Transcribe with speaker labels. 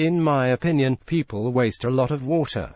Speaker 1: In my opinion, people waste a lot of water.